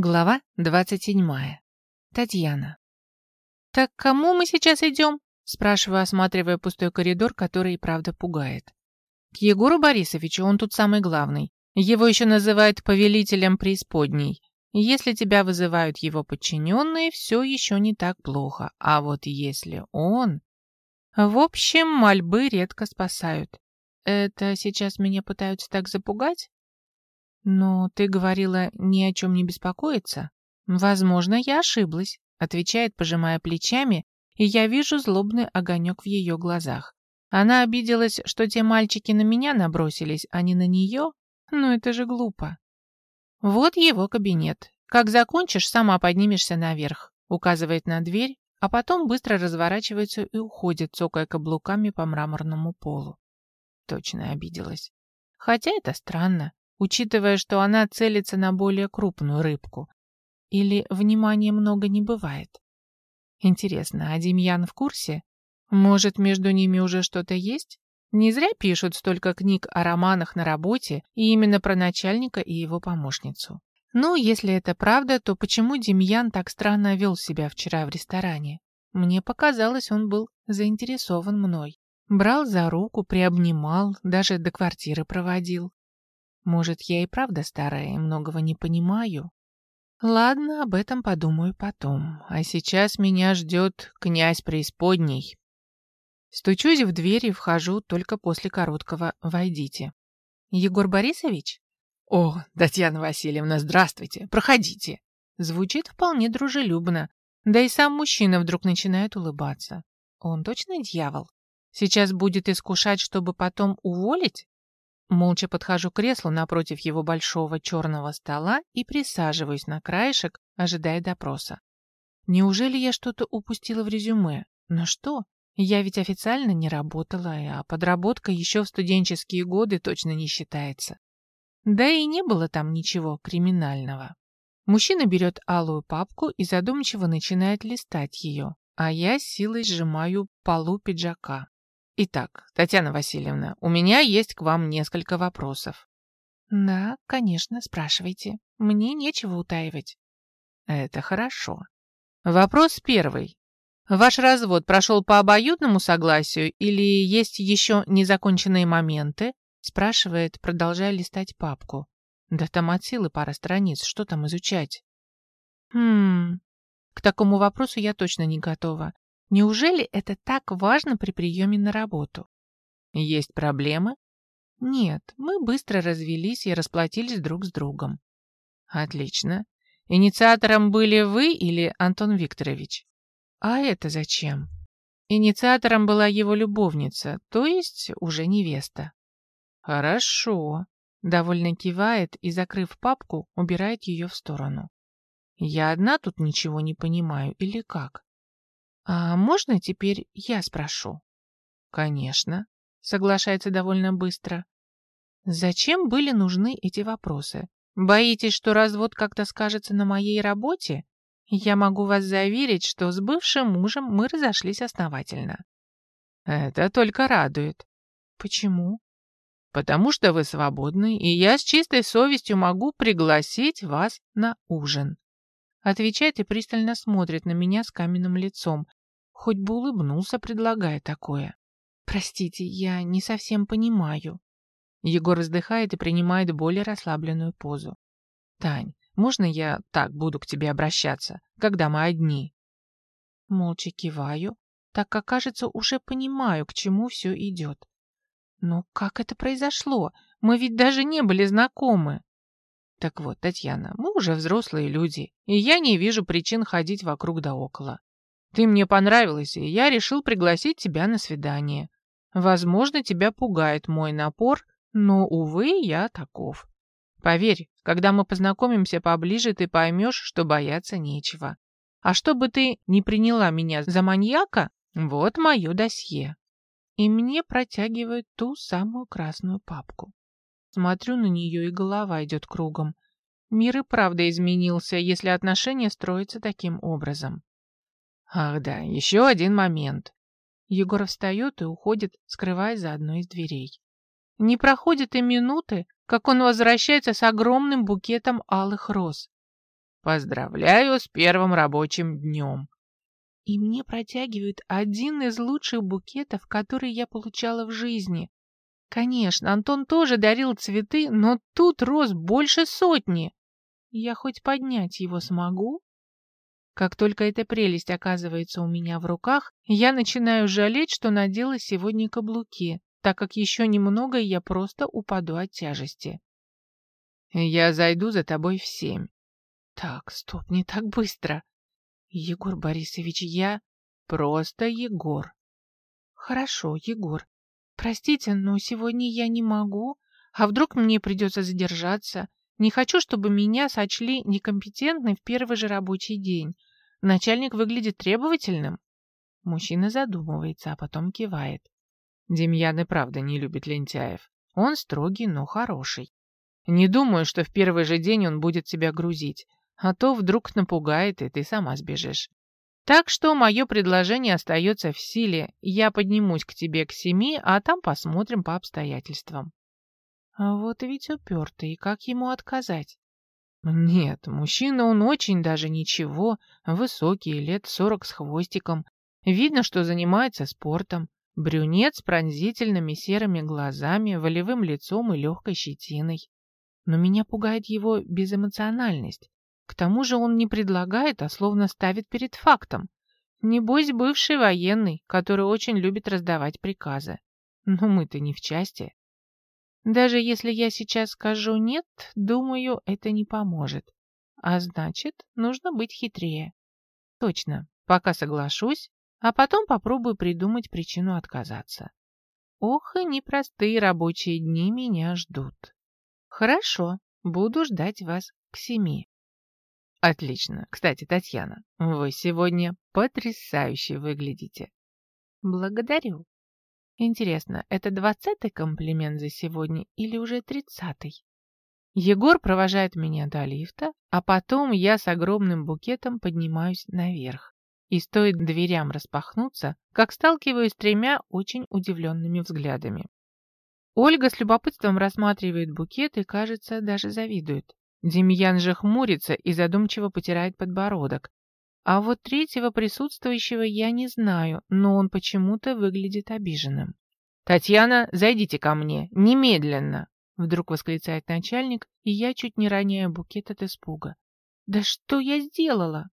Глава 27. Татьяна. «Так кому мы сейчас идем?» спрашиваю, осматривая пустой коридор, который и правда пугает. «К Егору Борисовичу, он тут самый главный. Его еще называют повелителем преисподней. Если тебя вызывают его подчиненные, все еще не так плохо. А вот если он... В общем, мольбы редко спасают. Это сейчас меня пытаются так запугать? «Но ты говорила ни о чем не беспокоиться?» «Возможно, я ошиблась», — отвечает, пожимая плечами, и я вижу злобный огонек в ее глазах. Она обиделась, что те мальчики на меня набросились, а не на нее? Ну это же глупо. Вот его кабинет. Как закончишь, сама поднимешься наверх, указывает на дверь, а потом быстро разворачивается и уходит, цокая каблуками по мраморному полу. Точно обиделась. Хотя это странно учитывая, что она целится на более крупную рыбку. Или внимания много не бывает? Интересно, а Демьян в курсе? Может, между ними уже что-то есть? Не зря пишут столько книг о романах на работе и именно про начальника и его помощницу. Ну, если это правда, то почему Демьян так странно вел себя вчера в ресторане? Мне показалось, он был заинтересован мной. Брал за руку, приобнимал, даже до квартиры проводил. Может, я и правда старая и многого не понимаю? Ладно, об этом подумаю потом. А сейчас меня ждет князь преисподней. Стучусь в дверь и вхожу только после короткого «Войдите». «Егор Борисович?» «О, Татьяна Васильевна, здравствуйте! Проходите!» Звучит вполне дружелюбно. Да и сам мужчина вдруг начинает улыбаться. Он точно дьявол? Сейчас будет искушать, чтобы потом уволить? Молча подхожу к креслу напротив его большого черного стола и присаживаюсь на краешек, ожидая допроса. Неужели я что-то упустила в резюме? Но что? Я ведь официально не работала, а подработка еще в студенческие годы точно не считается. Да и не было там ничего криминального. Мужчина берет алую папку и задумчиво начинает листать ее, а я силой сжимаю полу пиджака. Итак, Татьяна Васильевна, у меня есть к вам несколько вопросов. Да, конечно, спрашивайте. Мне нечего утаивать. Это хорошо. Вопрос первый. Ваш развод прошел по обоюдному согласию или есть еще незаконченные моменты? Спрашивает, продолжая листать папку. Да там от силы пара страниц, что там изучать? Хм, к такому вопросу я точно не готова. Неужели это так важно при приеме на работу? Есть проблемы? Нет, мы быстро развелись и расплатились друг с другом. Отлично. Инициатором были вы или Антон Викторович? А это зачем? Инициатором была его любовница, то есть уже невеста. Хорошо. Довольно кивает и, закрыв папку, убирает ее в сторону. Я одна тут ничего не понимаю или как? «А можно теперь я спрошу?» «Конечно», — соглашается довольно быстро. «Зачем были нужны эти вопросы? Боитесь, что развод как-то скажется на моей работе? Я могу вас заверить, что с бывшим мужем мы разошлись основательно». «Это только радует». «Почему?» «Потому что вы свободны, и я с чистой совестью могу пригласить вас на ужин». Отвечает и пристально смотрит на меня с каменным лицом, Хоть бы улыбнулся, предлагая такое. Простите, я не совсем понимаю. Егор вздыхает и принимает более расслабленную позу. Тань, можно я так буду к тебе обращаться, когда мы одни? Молча киваю, так как, кажется, уже понимаю, к чему все идет. Но как это произошло? Мы ведь даже не были знакомы. Так вот, Татьяна, мы уже взрослые люди, и я не вижу причин ходить вокруг да около. Ты мне понравилась, и я решил пригласить тебя на свидание. Возможно, тебя пугает мой напор, но, увы, я таков. Поверь, когда мы познакомимся поближе, ты поймешь, что бояться нечего. А чтобы ты не приняла меня за маньяка, вот мое досье. И мне протягивают ту самую красную папку. Смотрю на нее, и голова идет кругом. Мир и правда изменился, если отношения строятся таким образом. Ах да, еще один момент. Егор встает и уходит, скрываясь за одной из дверей. Не проходит и минуты, как он возвращается с огромным букетом алых роз. Поздравляю с первым рабочим днем. И мне протягивают один из лучших букетов, которые я получала в жизни. Конечно, Антон тоже дарил цветы, но тут роз больше сотни. Я хоть поднять его смогу? Как только эта прелесть оказывается у меня в руках, я начинаю жалеть, что надела сегодня каблуки, так как еще немного, и я просто упаду от тяжести. Я зайду за тобой в семь. Так, стоп, не так быстро. Егор Борисович, я просто Егор. Хорошо, Егор. Простите, но сегодня я не могу. А вдруг мне придется задержаться? Не хочу, чтобы меня сочли некомпетентной в первый же рабочий день. Начальник выглядит требовательным. Мужчина задумывается, а потом кивает. Демьян и правда не любит лентяев. Он строгий, но хороший. Не думаю, что в первый же день он будет тебя грузить, а то вдруг напугает, и ты сама сбежишь. Так что мое предложение остается в силе. Я поднимусь к тебе к семи, а там посмотрим по обстоятельствам. А вот ведь упертый, как ему отказать? Нет, мужчина он очень даже ничего, высокий, лет сорок с хвостиком. Видно, что занимается спортом. Брюнет с пронзительными серыми глазами, волевым лицом и легкой щетиной. Но меня пугает его безэмоциональность. К тому же он не предлагает, а словно ставит перед фактом. Небось, бывший военный, который очень любит раздавать приказы. Но мы-то не в части. Даже если я сейчас скажу «нет», думаю, это не поможет. А значит, нужно быть хитрее. Точно, пока соглашусь, а потом попробую придумать причину отказаться. Ох, и непростые рабочие дни меня ждут. Хорошо, буду ждать вас к семи. Отлично. Кстати, Татьяна, вы сегодня потрясающе выглядите. Благодарю. Интересно, это двадцатый комплимент за сегодня или уже тридцатый? Егор провожает меня до лифта, а потом я с огромным букетом поднимаюсь наверх. И стоит дверям распахнуться, как сталкиваюсь с тремя очень удивленными взглядами. Ольга с любопытством рассматривает букет и, кажется, даже завидует. Демьян же хмурится и задумчиво потирает подбородок, а вот третьего присутствующего я не знаю, но он почему-то выглядит обиженным. «Татьяна, зайдите ко мне, немедленно!» Вдруг восклицает начальник, и я чуть не роняю букет от испуга. «Да что я сделала?»